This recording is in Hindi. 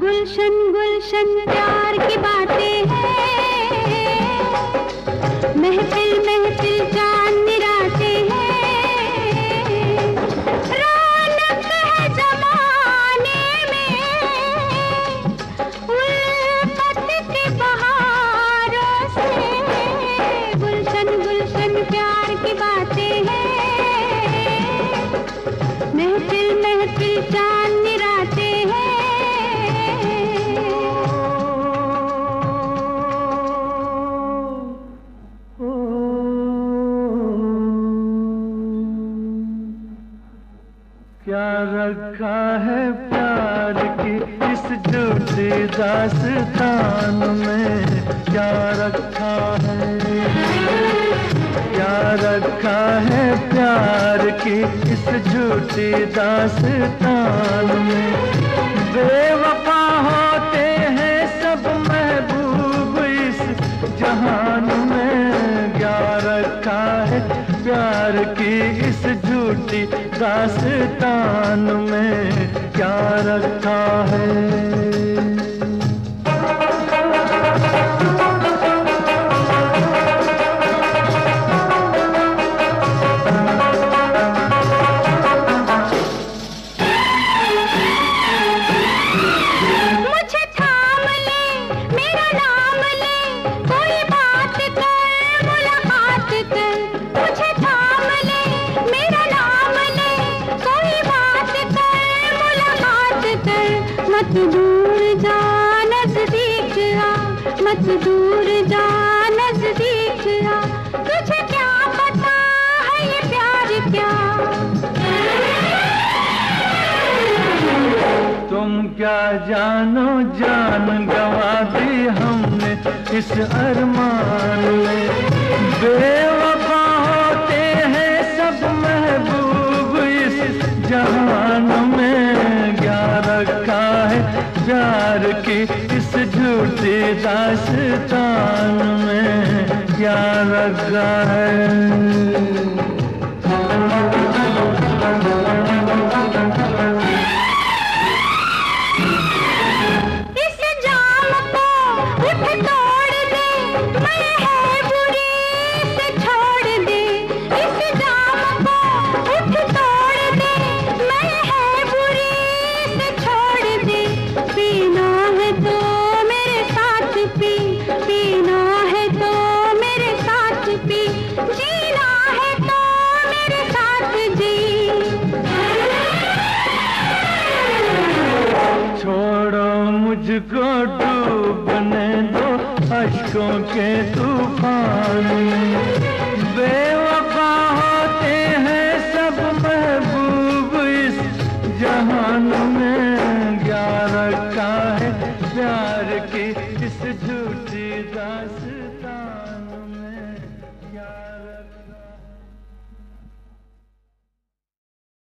गुलशन गुलशन प्यार की बातें। क्या रखा है प्यार की इस झूठी दास्तान में। क्या रखा है। क्या रखा है प्यार की इस झूठी दास्तान में। बेवफा होते प्यार की इस झूठी दास्तान में क्या रखा है? मत दूर जा, नज़दीक आ, मत दूर जा, नज़दीक आ। तुझे क्या पता है ये प्यार क्या? तुम क्या जानो, जान गवा दी हमने इस अरमान में। बेवफा प्यार की इस झूठी दास्तान में क्या लगा है? मुझको डूबने दो अशकों के तूफ़ान।